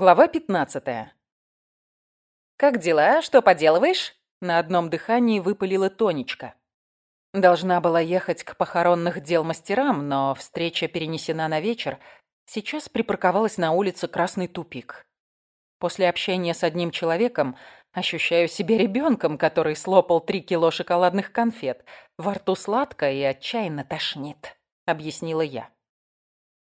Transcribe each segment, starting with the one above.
Глава 15. «Как дела? Что поделываешь?» На одном дыхании выпалила Тонечка. Должна была ехать к похоронных дел мастерам, но встреча перенесена на вечер. Сейчас припарковалась на улице Красный тупик. После общения с одним человеком ощущаю себя ребенком, который слопал три кило шоколадных конфет. Во рту сладко и отчаянно тошнит, объяснила я.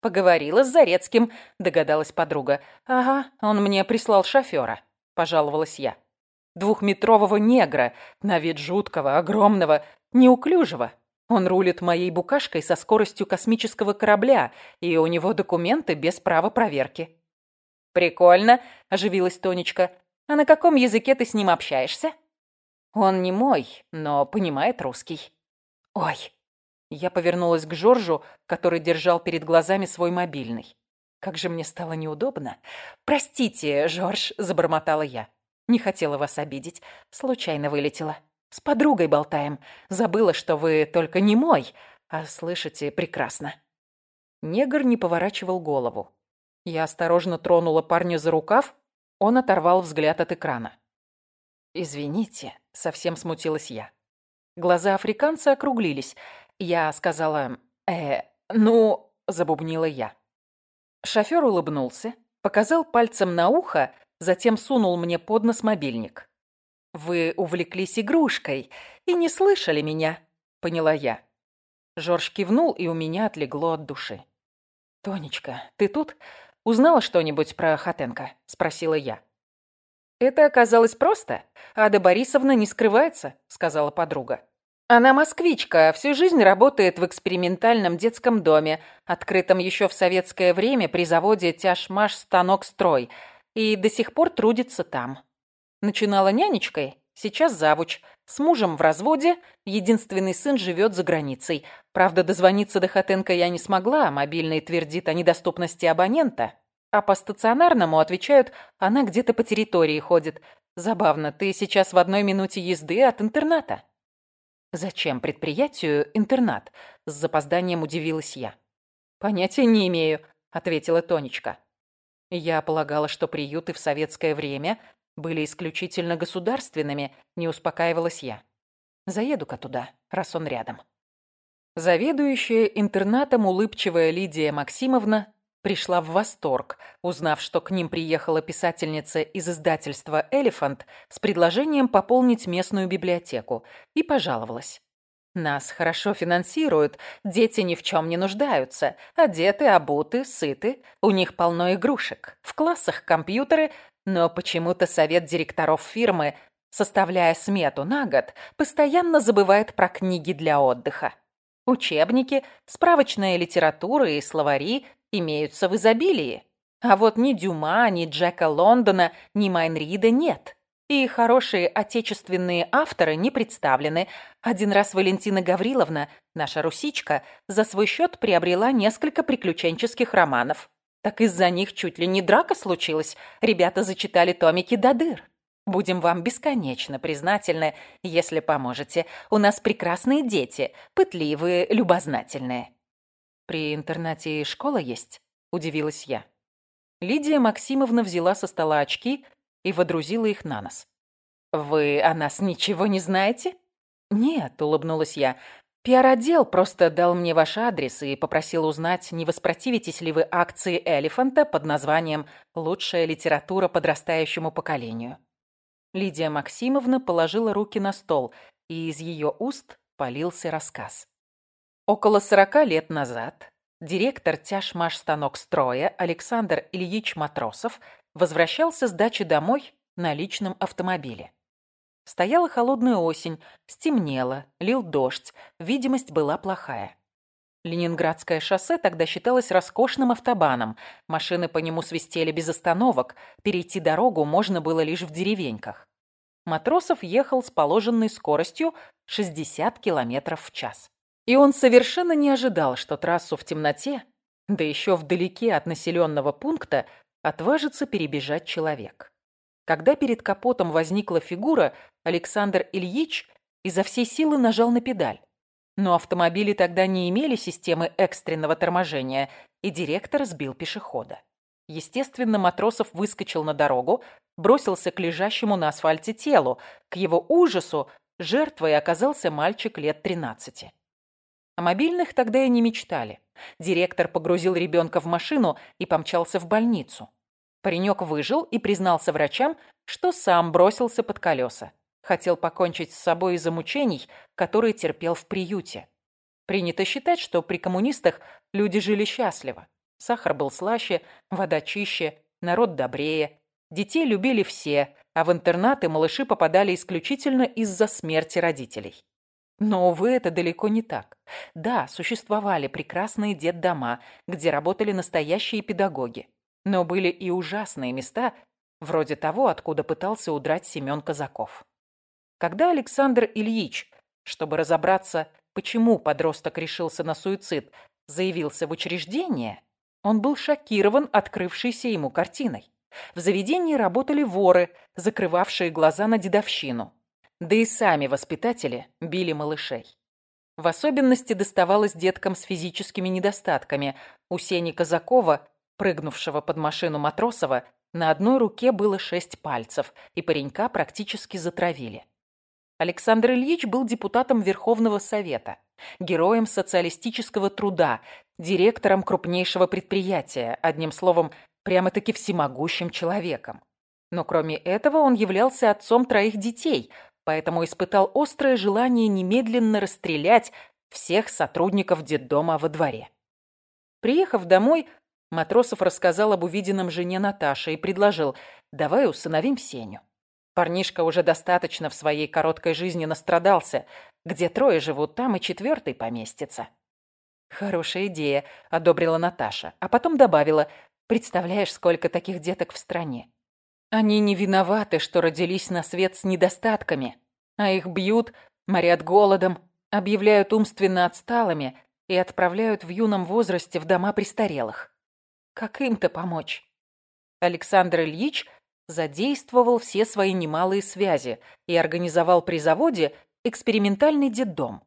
«Поговорила с Зарецким», — догадалась подруга. «Ага, он мне прислал шофера», — пожаловалась я. «Двухметрового негра, на вид жуткого, огромного, неуклюжего. Он рулит моей букашкой со скоростью космического корабля, и у него документы без права проверки». «Прикольно», — оживилась Тонечка. «А на каком языке ты с ним общаешься?» «Он не мой, но понимает русский». «Ой, я повернулась к Жоржу, который держал перед глазами свой мобильный. Как же мне стало неудобно. «Простите, Жорж», — забормотала я. «Не хотела вас обидеть. Случайно вылетела. С подругой болтаем. Забыла, что вы только не мой, а слышите прекрасно». Негр не поворачивал голову. Я осторожно тронула парня за рукав, он оторвал взгляд от экрана. «Извините», — совсем смутилась я. Глаза африканца округлились — я сказала «Э, ну...» – забубнила я. Шофёр улыбнулся, показал пальцем на ухо, затем сунул мне под нос мобильник. «Вы увлеклись игрушкой и не слышали меня», – поняла я. Жорж кивнул, и у меня отлегло от души. «Тонечка, ты тут? Узнала что-нибудь про Хатенко?» – спросила я. «Это оказалось просто. Ада Борисовна не скрывается», – сказала подруга. Она москвичка, всю жизнь работает в экспериментальном детском доме, открытом еще в советское время при заводе «Тяжмаш Станок Строй», и до сих пор трудится там. Начинала нянечкой, сейчас завуч. С мужем в разводе, единственный сын живет за границей. Правда, дозвониться до Хатенко я не смогла, мобильный твердит о недоступности абонента. А по стационарному отвечают, она где-то по территории ходит. Забавно, ты сейчас в одной минуте езды от интерната. «Зачем предприятию интернат?» – с запозданием удивилась я. «Понятия не имею», – ответила Тонечка. «Я полагала, что приюты в советское время были исключительно государственными», – не успокаивалась я. «Заеду-ка туда, раз он рядом». Заведующая интернатом улыбчивая Лидия Максимовна пришла в восторг, узнав, что к ним приехала писательница из издательства «Элефант» с предложением пополнить местную библиотеку, и пожаловалась. «Нас хорошо финансируют, дети ни в чем не нуждаются, одеты, обуты, сыты, у них полно игрушек, в классах компьютеры, но почему-то совет директоров фирмы, составляя смету на год, постоянно забывает про книги для отдыха. Учебники, справочная литература и словари имеются в изобилии. А вот ни Дюма, ни Джека Лондона, ни Майнрида нет. И хорошие отечественные авторы не представлены. Один раз Валентина Гавриловна, наша русичка, за свой счет приобрела несколько приключенческих романов. Так из-за них чуть ли не драка случилась. Ребята зачитали томики до дыр. Будем вам бесконечно признательны, если поможете. У нас прекрасные дети, пытливые, любознательные. «При интернате школа есть?» – удивилась я. Лидия Максимовна взяла со стола очки и водрузила их на нос. «Вы о нас ничего не знаете?» «Нет», – улыбнулась я. «Пиар-отдел просто дал мне ваш адрес и попросил узнать, не воспротивитесь ли вы акции «Элефанта» под названием «Лучшая литература подрастающему поколению». Лидия Максимовна положила руки на стол, и из ее уст полился рассказ. Около сорока лет назад директор станок строя Александр Ильич Матросов возвращался с дачи домой на личном автомобиле. Стояла холодная осень, стемнело, лил дождь, видимость была плохая. Ленинградское шоссе тогда считалось роскошным автобаном, машины по нему свистели без остановок, перейти дорогу можно было лишь в деревеньках. Матросов ехал с положенной скоростью 60 км в час. И он совершенно не ожидал, что трассу в темноте, да еще вдалеке от населенного пункта, отважится перебежать человек. Когда перед капотом возникла фигура, Александр Ильич изо всей силы нажал на педаль. Но автомобили тогда не имели системы экстренного торможения, и директор сбил пешехода. Естественно, Матросов выскочил на дорогу, бросился к лежащему на асфальте телу. К его ужасу жертвой оказался мальчик лет 13. О мобильных тогда и не мечтали. Директор погрузил ребенка в машину и помчался в больницу. Паренек выжил и признался врачам, что сам бросился под колеса. Хотел покончить с собой из-за мучений, которые терпел в приюте. Принято считать, что при коммунистах люди жили счастливо. Сахар был слаще, вода чище, народ добрее. Детей любили все, а в интернаты малыши попадали исключительно из-за смерти родителей. Но, увы, это далеко не так. Да, существовали прекрасные детдома, где работали настоящие педагоги. Но были и ужасные места, вроде того, откуда пытался удрать Семен Казаков. Когда Александр Ильич, чтобы разобраться, почему подросток решился на суицид, заявился в учреждение, он был шокирован открывшейся ему картиной. В заведении работали воры, закрывавшие глаза на дедовщину. Да и сами воспитатели били малышей. В особенности доставалось деткам с физическими недостатками. У Сени Казакова, прыгнувшего под машину Матросова, на одной руке было шесть пальцев, и паренька практически затравили. Александр Ильич был депутатом Верховного Совета, героем социалистического труда, директором крупнейшего предприятия, одним словом, прямо-таки всемогущим человеком. Но кроме этого он являлся отцом троих детей, поэтому испытал острое желание немедленно расстрелять всех сотрудников детдома во дворе. Приехав домой, Матросов рассказал об увиденном жене Наташе и предложил «давай усыновим Сеню». Парнишка уже достаточно в своей короткой жизни настрадался. Где трое живут, там и четвертый поместится. Хорошая идея, одобрила Наташа, а потом добавила, представляешь, сколько таких деток в стране. Они не виноваты, что родились на свет с недостатками, а их бьют, морят голодом, объявляют умственно отсталыми и отправляют в юном возрасте в дома престарелых. Как им-то помочь? Александр Ильич задействовал все свои немалые связи и организовал при заводе экспериментальный детдом.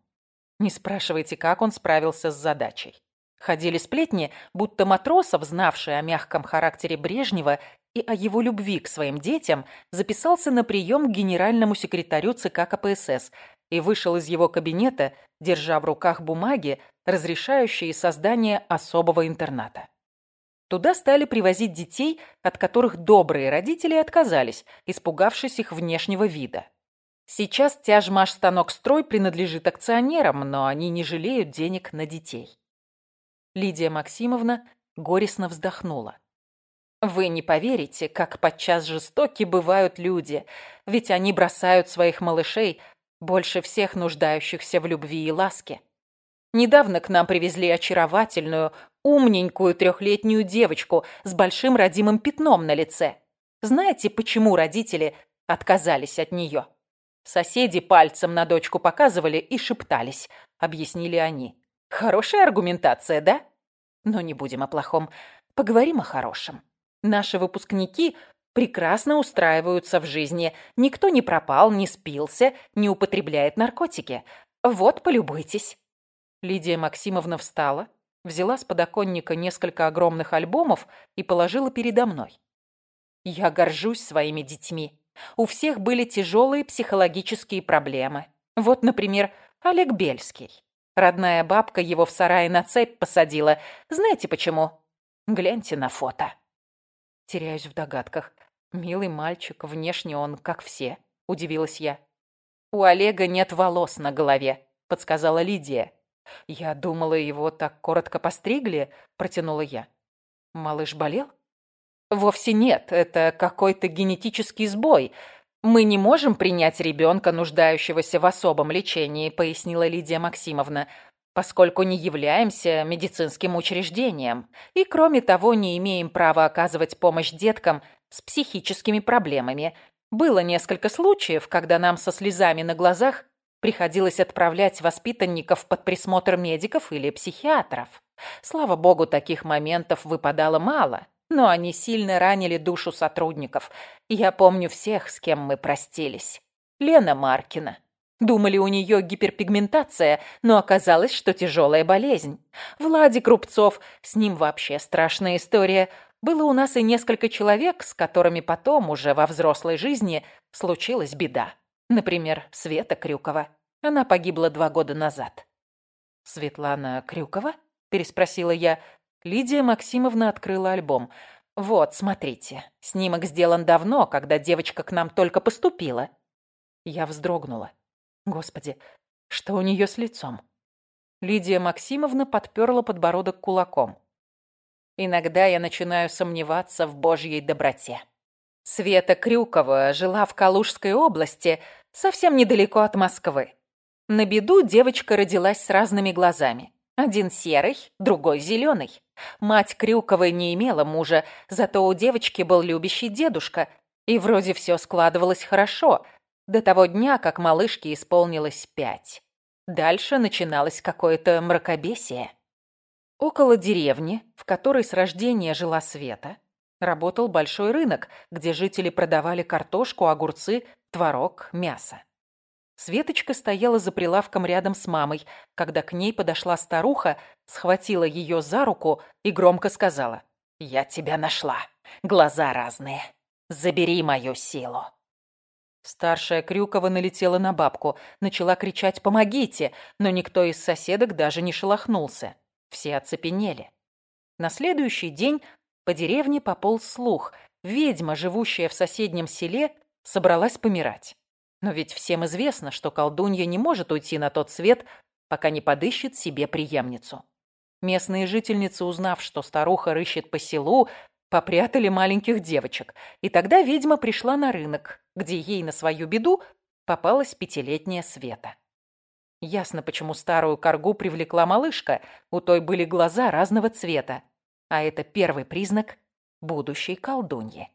Не спрашивайте, как он справился с задачей. Ходили сплетни, будто Матросов, знавший о мягком характере Брежнева и о его любви к своим детям, записался на прием к генеральному секретарю ЦК КПСС и вышел из его кабинета, держа в руках бумаги, разрешающие создание особого интерната. Туда стали привозить детей, от которых добрые родители отказались, испугавшись их внешнего вида. Сейчас тяжмаш-станок-строй принадлежит акционерам, но они не жалеют денег на детей. Лидия Максимовна горестно вздохнула. Вы не поверите, как подчас жестоки бывают люди, ведь они бросают своих малышей, больше всех нуждающихся в любви и ласке. Недавно к нам привезли очаровательную, умненькую трехлетнюю девочку с большим родимым пятном на лице. Знаете, почему родители отказались от нее? Соседи пальцем на дочку показывали и шептались, объяснили они. Хорошая аргументация, да? Но не будем о плохом, поговорим о хорошем. Наши выпускники прекрасно устраиваются в жизни. Никто не пропал, не спился, не употребляет наркотики. Вот, полюбуйтесь. Лидия Максимовна встала, взяла с подоконника несколько огромных альбомов и положила передо мной. Я горжусь своими детьми. У всех были тяжелые психологические проблемы. Вот, например, Олег Бельский. Родная бабка его в сарае на цепь посадила. Знаете почему? Гляньте на фото. Теряюсь в догадках. Милый мальчик, внешне он как все. Удивилась я. У Олега нет волос на голове, подсказала Лидия. «Я думала, его так коротко постригли», — протянула я. «Малыш болел?» «Вовсе нет, это какой-то генетический сбой. Мы не можем принять ребенка, нуждающегося в особом лечении», — пояснила Лидия Максимовна, «поскольку не являемся медицинским учреждением и, кроме того, не имеем права оказывать помощь деткам с психическими проблемами. Было несколько случаев, когда нам со слезами на глазах Приходилось отправлять воспитанников под присмотр медиков или психиатров. Слава богу, таких моментов выпадало мало, но они сильно ранили душу сотрудников. Я помню всех, с кем мы простились. Лена Маркина. Думали, у нее гиперпигментация, но оказалось, что тяжелая болезнь. Владик Рубцов, с ним вообще страшная история. Было у нас и несколько человек, с которыми потом, уже во взрослой жизни, случилась беда. Например, Света Крюкова. Она погибла два года назад. «Светлана Крюкова?» – переспросила я. Лидия Максимовна открыла альбом. «Вот, смотрите. Снимок сделан давно, когда девочка к нам только поступила». Я вздрогнула. Господи, что у нее с лицом? Лидия Максимовна подперла подбородок кулаком. Иногда я начинаю сомневаться в божьей доброте. Света Крюкова жила в Калужской области, совсем недалеко от Москвы. На беду девочка родилась с разными глазами. Один серый, другой зеленый. Мать Крюковой не имела мужа, зато у девочки был любящий дедушка. И вроде все складывалось хорошо, до того дня, как малышке исполнилось пять. Дальше начиналось какое-то мракобесие. Около деревни, в которой с рождения жила Света, работал большой рынок, где жители продавали картошку, огурцы, творог, мясо. Светочка стояла за прилавком рядом с мамой, когда к ней подошла старуха, схватила ее за руку и громко сказала «Я тебя нашла. Глаза разные. Забери мою силу». Старшая Крюкова налетела на бабку, начала кричать «Помогите!», но никто из соседок даже не шелохнулся. Все оцепенели. На следующий день по деревне пополз слух. Ведьма, живущая в соседнем селе, собралась помирать. Но ведь всем известно, что колдунья не может уйти на тот свет, пока не подыщет себе преемницу. Местные жительницы, узнав, что старуха рыщет по селу, попрятали маленьких девочек, и тогда ведьма пришла на рынок, где ей на свою беду попалась пятилетняя Света. Ясно, почему старую коргу привлекла малышка, у той были глаза разного цвета, а это первый признак будущей колдуньи.